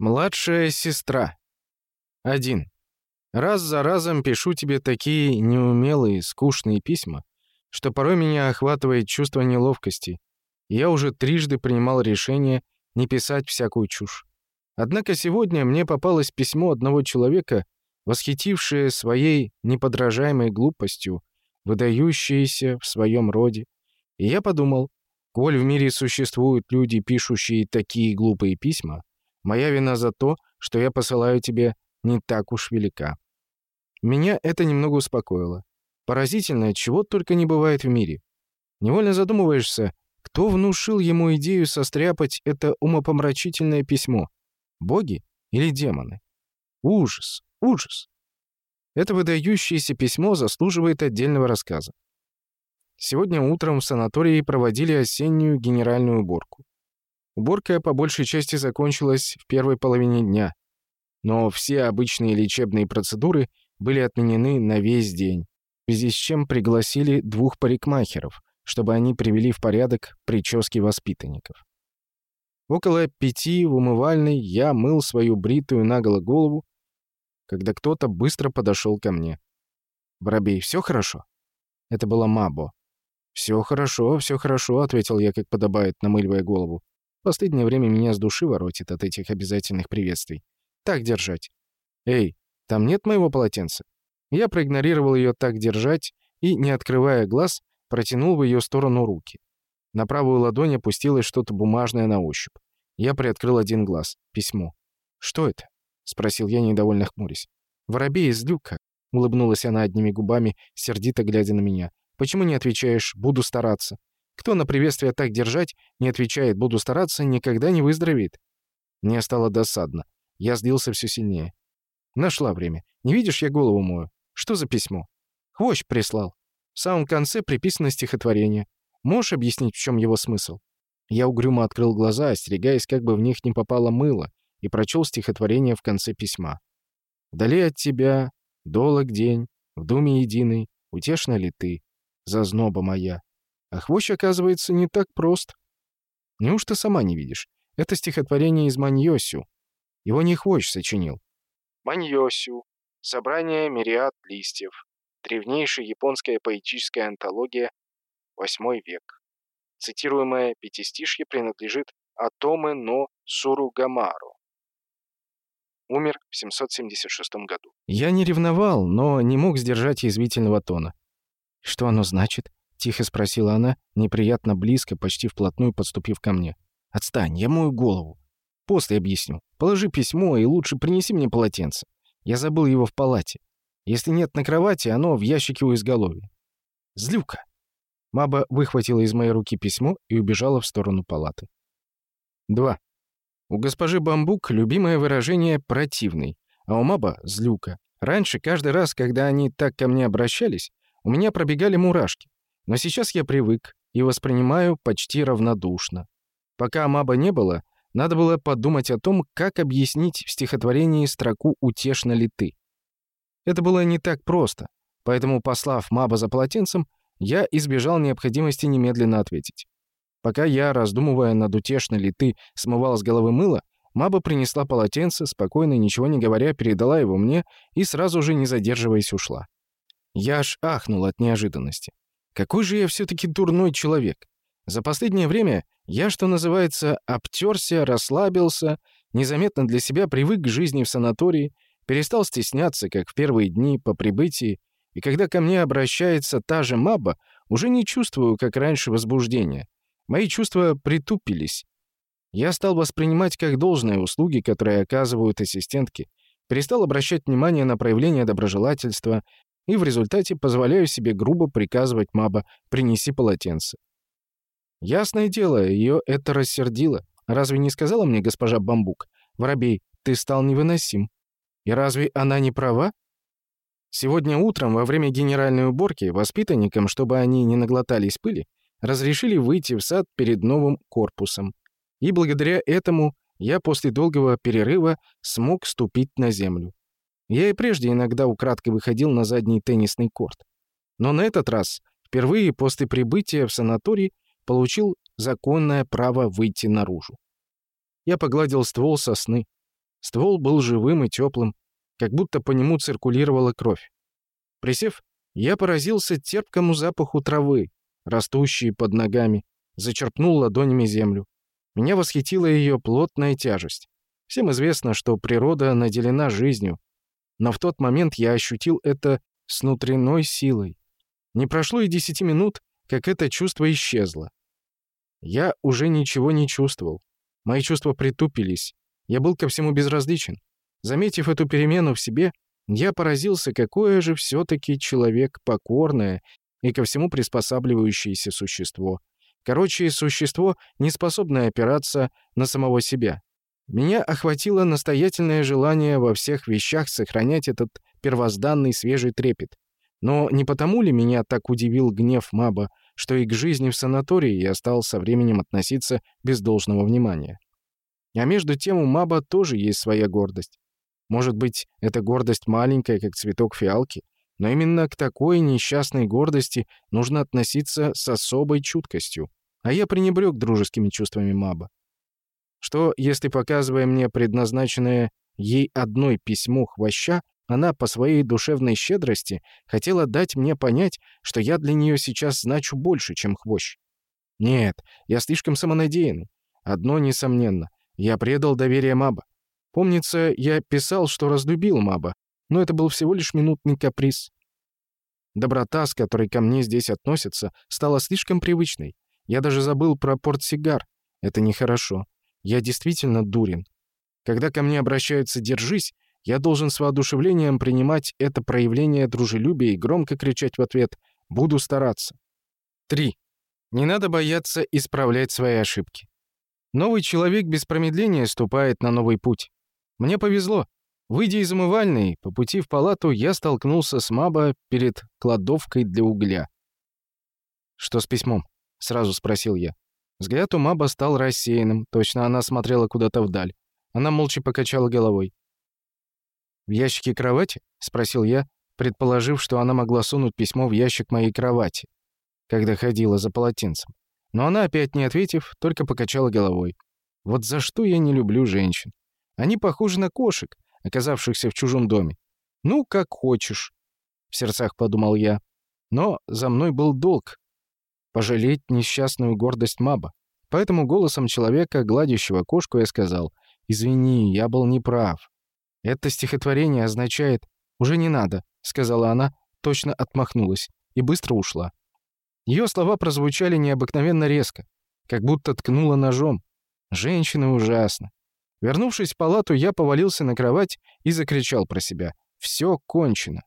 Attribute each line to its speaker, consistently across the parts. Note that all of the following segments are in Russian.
Speaker 1: Младшая сестра. 1. Раз за разом пишу тебе такие неумелые, скучные письма, что порой меня охватывает чувство неловкости. Я уже трижды принимал решение не писать всякую чушь. Однако сегодня мне попалось письмо одного человека, восхитившее своей неподражаемой глупостью, выдающееся в своем роде. И я подумал, коль в мире существуют люди, пишущие такие глупые письма, моя вина за то, что я посылаю тебе, не так уж велика. Меня это немного успокоило. Поразительно, чего только не бывает в мире. Невольно задумываешься, кто внушил ему идею состряпать это умопомрачительное письмо? Боги или демоны? Ужас, ужас. Это выдающееся письмо заслуживает отдельного рассказа. Сегодня утром в санатории проводили осеннюю генеральную уборку. Уборка по большей части закончилась в первой половине дня, но все обычные лечебные процедуры были отменены на весь день, в связи с чем пригласили двух парикмахеров, чтобы они привели в порядок прически воспитанников. Около пяти в умывальной я мыл свою бритую наголо голову, когда кто-то быстро подошел ко мне. «Воробей, все хорошо?» Это была Мабо. «Все хорошо, все хорошо», — ответил я, как подобает, намыливая голову. Последнее время меня с души воротит от этих обязательных приветствий. Так держать. «Эй, там нет моего полотенца?» Я проигнорировал ее так держать и, не открывая глаз, протянул в ее сторону руки. На правую ладонь опустилось что-то бумажное на ощупь. Я приоткрыл один глаз. Письмо. «Что это?» — спросил я, недовольно хмурясь. «Воробей из люка», — улыбнулась она одними губами, сердито глядя на меня. «Почему не отвечаешь? Буду стараться». Кто на приветствие так держать, не отвечает «буду стараться», никогда не выздоровеет. Мне стало досадно. Я злился все сильнее. Нашла время. Не видишь, я голову мою. Что за письмо? Хвощ прислал. В самом конце приписано стихотворение. Можешь объяснить, в чем его смысл? Я угрюмо открыл глаза, остерегаясь, как бы в них не попало мыло, и прочел стихотворение в конце письма. «Вдали от тебя, долог день, в думе единый, утешна ли ты, зазноба моя? А хвощ, оказывается, не так прост. Неужто сама не видишь? Это стихотворение из Маньосю. Его не хвощ сочинил. Маньосю. Собрание мириад листьев. Древнейшая японская поэтическая антология. Восьмой век. Цитируемое пятистишье принадлежит Атоме но Суругамару. Умер в 776 году. Я не ревновал, но не мог сдержать язвительного тона. «Что оно значит?» — тихо спросила она, неприятно близко, почти вплотную подступив ко мне. «Отстань, я мою голову. После объясню. Положи письмо и лучше принеси мне полотенце. Я забыл его в палате. Если нет на кровати, оно в ящике у изголовья. Злюка!» Маба выхватила из моей руки письмо и убежала в сторону палаты. 2. У госпожи Бамбук любимое выражение «противный», а у Маба — «злюка». Раньше, каждый раз, когда они так ко мне обращались, у меня пробегали мурашки. Но сейчас я привык и воспринимаю почти равнодушно. Пока Маба не было, надо было подумать о том, как объяснить в стихотворении строку «Утешна ли ты?». Это было не так просто, поэтому, послав Маба за полотенцем, я избежал необходимости немедленно ответить. Пока я, раздумывая над утешной ли ты, смывал с головы мыло, Маба принесла полотенце, спокойно, ничего не говоря, передала его мне и сразу же, не задерживаясь, ушла. Я аж ахнул от неожиданности. Какой же я все-таки дурной человек. За последнее время я, что называется, обтерся, расслабился, незаметно для себя привык к жизни в санатории, перестал стесняться, как в первые дни по прибытии, и когда ко мне обращается та же Маба, уже не чувствую, как раньше, возбуждения. Мои чувства притупились. Я стал воспринимать как должное услуги, которые оказывают ассистентки, перестал обращать внимание на проявление доброжелательства и в результате позволяю себе грубо приказывать Маба «принеси полотенце». Ясное дело, ее это рассердило. Разве не сказала мне госпожа Бамбук? «Воробей, ты стал невыносим». И разве она не права? Сегодня утром во время генеральной уборки воспитанникам, чтобы они не наглотались пыли, разрешили выйти в сад перед новым корпусом. И благодаря этому я после долгого перерыва смог ступить на землю. Я и прежде иногда украдкой выходил на задний теннисный корт. Но на этот раз, впервые после прибытия в санаторий, получил законное право выйти наружу. Я погладил ствол сосны. Ствол был живым и теплым, как будто по нему циркулировала кровь. Присев, я поразился терпкому запаху травы, растущей под ногами, зачерпнул ладонями землю. Меня восхитила ее плотная тяжесть. Всем известно, что природа наделена жизнью, но в тот момент я ощутил это с внутренной силой. Не прошло и десяти минут, как это чувство исчезло. Я уже ничего не чувствовал. Мои чувства притупились. Я был ко всему безразличен. Заметив эту перемену в себе, я поразился, какое же все-таки человек покорное и ко всему приспосабливающееся существо. Короче, существо, не способное опираться на самого себя. Меня охватило настоятельное желание во всех вещах сохранять этот первозданный свежий трепет. Но не потому ли меня так удивил гнев Маба, что и к жизни в санатории я стал со временем относиться без должного внимания? А между тем у Маба тоже есть своя гордость. Может быть, эта гордость маленькая, как цветок фиалки, но именно к такой несчастной гордости нужно относиться с особой чуткостью. А я пренебрег дружескими чувствами Маба. Что, если, показывая мне предназначенное ей одной письмо хвоща, она по своей душевной щедрости хотела дать мне понять, что я для нее сейчас значу больше, чем хвощ? Нет, я слишком самонадеянный. Одно несомненно. Я предал доверие Маба. Помнится, я писал, что разлюбил Маба, но это был всего лишь минутный каприз. Доброта, с которой ко мне здесь относятся, стала слишком привычной. Я даже забыл про портсигар. Это нехорошо. Я действительно дурен. Когда ко мне обращаются «держись», я должен с воодушевлением принимать это проявление дружелюбия и громко кричать в ответ «буду стараться». 3. Не надо бояться исправлять свои ошибки. Новый человек без промедления ступает на новый путь. Мне повезло. Выйдя из умывальной, по пути в палату я столкнулся с Маба перед кладовкой для угля. «Что с письмом?» — сразу спросил я. Взгляд у Маба стал рассеянным, точно она смотрела куда-то вдаль. Она молча покачала головой. «В ящике кровати?» — спросил я, предположив, что она могла сунуть письмо в ящик моей кровати, когда ходила за полотенцем. Но она, опять не ответив, только покачала головой. Вот за что я не люблю женщин. Они похожи на кошек, оказавшихся в чужом доме. Ну, как хочешь, в сердцах подумал я. Но за мной был долг пожалеть несчастную гордость Маба. Поэтому голосом человека, гладящего кошку, я сказал, «Извини, я был неправ. Это стихотворение означает «уже не надо», — сказала она, точно отмахнулась и быстро ушла. Ее слова прозвучали необыкновенно резко, как будто ткнула ножом. Женщины ужасно. Вернувшись в палату, я повалился на кровать и закричал про себя. «Все кончено».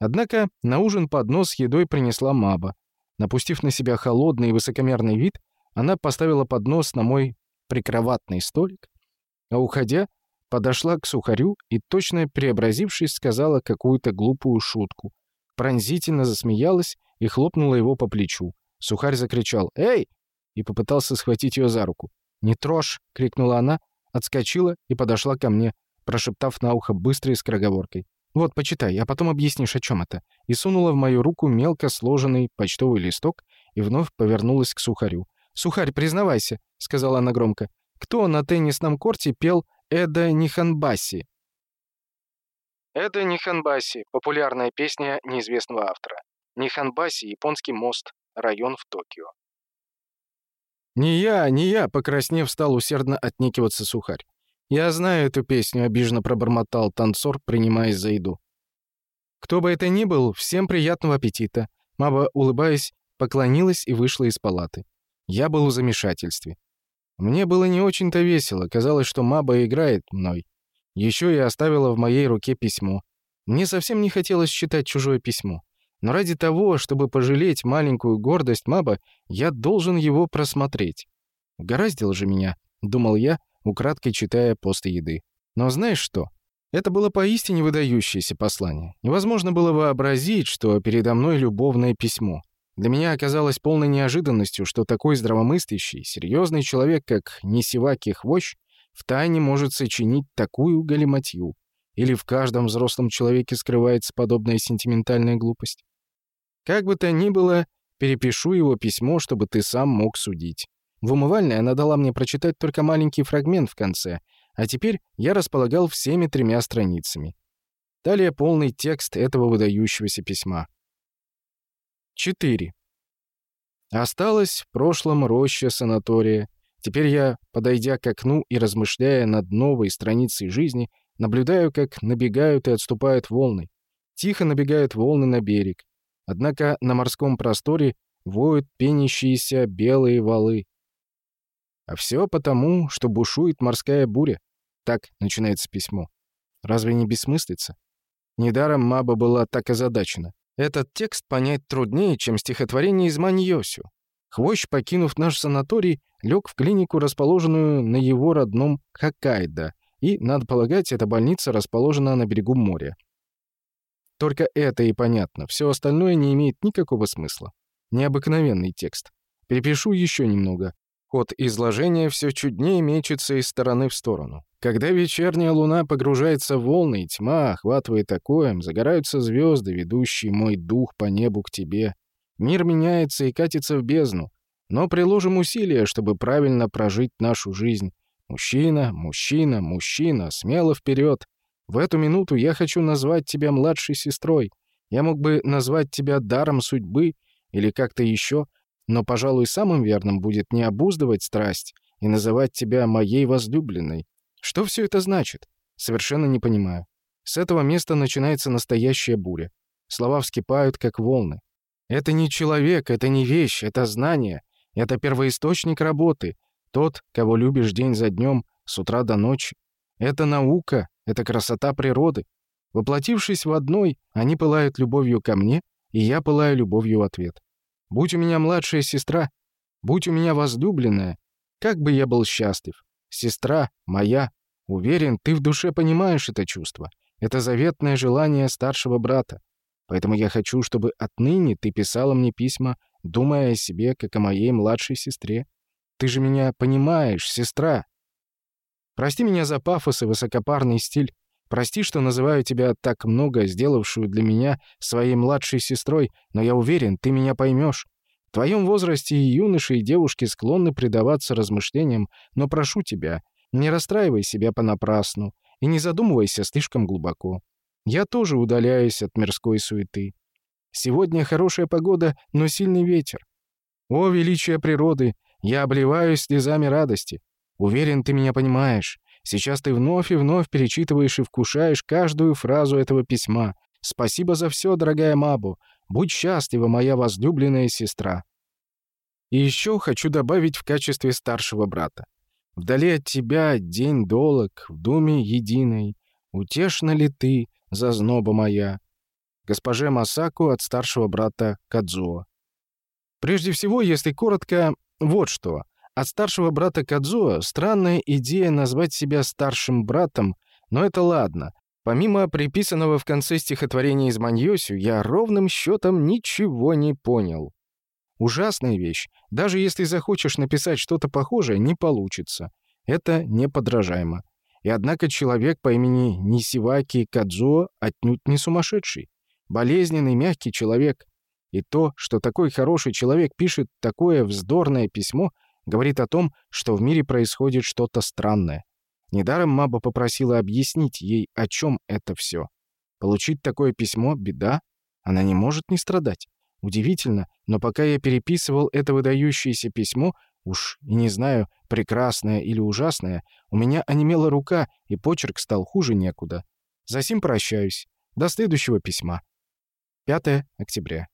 Speaker 1: Однако на ужин поднос с едой принесла Маба. Напустив на себя холодный и высокомерный вид, она поставила поднос на мой прикроватный столик, а уходя, подошла к сухарю и, точно преобразившись, сказала какую-то глупую шутку. Пронзительно засмеялась и хлопнула его по плечу. Сухарь закричал «Эй!» и попытался схватить ее за руку. «Не трожь!» — крикнула она, отскочила и подошла ко мне, прошептав на ухо быстрой скороговоркой. «Вот, почитай, а потом объяснишь, о чем это». И сунула в мою руку мелко сложенный почтовый листок и вновь повернулась к сухарю. «Сухарь, признавайся», — сказала она громко. «Кто на теннисном корте пел Эда Ниханбаси?» Эда Ниханбаси — популярная песня неизвестного автора. Ниханбаси — японский мост, район в Токио. «Не я, не я!» — покраснев, стал усердно отнекиваться сухарь. «Я знаю эту песню», — обиженно пробормотал танцор, принимаясь за еду. «Кто бы это ни был, всем приятного аппетита!» Маба, улыбаясь, поклонилась и вышла из палаты. Я был в замешательстве. Мне было не очень-то весело, казалось, что Маба играет мной. Еще и оставила в моей руке письмо. Мне совсем не хотелось читать чужое письмо. Но ради того, чтобы пожалеть маленькую гордость Маба, я должен его просмотреть. Гораздил же меня, думал я, украдкой читая после еды. Но знаешь что? Это было поистине выдающееся послание. Невозможно было вообразить, что передо мной любовное письмо. Для меня оказалось полной неожиданностью, что такой здравомыслящий, серьезный человек, как Нисиваки Хвощ, втайне может сочинить такую галиматью. Или в каждом взрослом человеке скрывается подобная сентиментальная глупость. Как бы то ни было, перепишу его письмо, чтобы ты сам мог судить. В умывальной она дала мне прочитать только маленький фрагмент в конце, а теперь я располагал всеми тремя страницами. Далее полный текст этого выдающегося письма. 4. Осталась в прошлом роща санатория. Теперь я, подойдя к окну и размышляя над новой страницей жизни, наблюдаю, как набегают и отступают волны. Тихо набегают волны на берег. Однако на морском просторе воют пенящиеся белые валы. А все потому, что бушует морская буря. Так начинается письмо. Разве не бессмыслица? Недаром Маба была так озадачена. Этот текст понять труднее, чем стихотворение из Маньосю. Хвощ, покинув наш санаторий, лег в клинику, расположенную на его родном Хоккайдо, и, надо полагать, эта больница расположена на берегу моря. Только это и понятно, все остальное не имеет никакого смысла. Необыкновенный текст. Перепишу еще немного. Ход изложения все чуднее мечется из стороны в сторону. Когда вечерняя луна погружается в волны, и тьма охватывает окоем, загораются звезды, ведущие мой дух по небу к тебе. Мир меняется и катится в бездну. Но приложим усилия, чтобы правильно прожить нашу жизнь. Мужчина, мужчина, мужчина, смело вперед. В эту минуту я хочу назвать тебя младшей сестрой. Я мог бы назвать тебя даром судьбы или как-то еще, но, пожалуй, самым верным будет не обуздывать страсть и называть тебя моей возлюбленной. Что все это значит? Совершенно не понимаю. С этого места начинается настоящая буря. Слова вскипают, как волны. Это не человек, это не вещь, это знание. Это первоисточник работы. Тот, кого любишь день за днем, с утра до ночи. Это наука, это красота природы. Воплотившись в одной, они пылают любовью ко мне, и я пылаю любовью в ответ. Будь у меня младшая сестра, будь у меня возлюбленная, как бы я был счастлив. Сестра моя, уверен, ты в душе понимаешь это чувство. Это заветное желание старшего брата. Поэтому я хочу, чтобы отныне ты писала мне письма, думая о себе, как о моей младшей сестре. Ты же меня понимаешь, сестра. Прости меня за пафос и высокопарный стиль. Прости, что называю тебя так много, сделавшую для меня своей младшей сестрой, но я уверен, ты меня поймешь. В твоем возрасте и юноши, и девушки склонны предаваться размышлениям, но прошу тебя, не расстраивай себя понапрасну и не задумывайся слишком глубоко. Я тоже удаляюсь от мирской суеты. Сегодня хорошая погода, но сильный ветер. О, величие природы! Я обливаюсь слезами радости. Уверен, ты меня понимаешь. Сейчас ты вновь и вновь перечитываешь и вкушаешь каждую фразу этого письма. Спасибо за все, дорогая Мабу. Будь счастлива, моя возлюбленная сестра. И еще хочу добавить в качестве старшего брата. Вдали от тебя день долог, в думе единой. Утешна ли ты, зазноба моя? Госпоже Масаку от старшего брата Кадзуо. Прежде всего, если коротко, вот что. От старшего брата Кадзуо странная идея назвать себя старшим братом, но это ладно. Помимо приписанного в конце стихотворения из Маньосю, я ровным счетом ничего не понял. Ужасная вещь. Даже если захочешь написать что-то похожее, не получится. Это неподражаемо. И однако человек по имени Нисиваки Кадзуо отнюдь не сумасшедший. Болезненный, мягкий человек. И то, что такой хороший человек пишет такое вздорное письмо — говорит о том, что в мире происходит что-то странное. Недаром Маба попросила объяснить ей, о чем это все. Получить такое письмо — беда. Она не может не страдать. Удивительно, но пока я переписывал это выдающееся письмо, уж и не знаю, прекрасное или ужасное, у меня онемела рука, и почерк стал хуже некуда. Засим прощаюсь. До следующего письма. 5 октября.